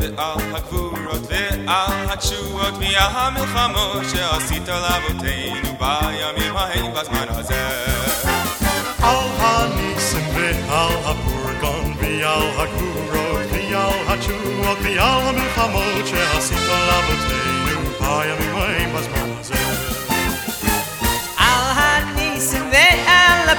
ועל הגבורות ועל התשובות ועל המלחמות שעשית לאבותינו בימים ההם בזמן הזה. על הניסים ועל הפורגון ועל הגבורות ועל התשובות ועל המלחמות שעשית לאבותינו בימים ההם בזמן הזה. ועל